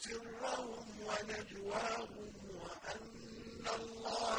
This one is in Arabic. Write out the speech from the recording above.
سرهم ونجواهم وأن الله